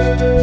Música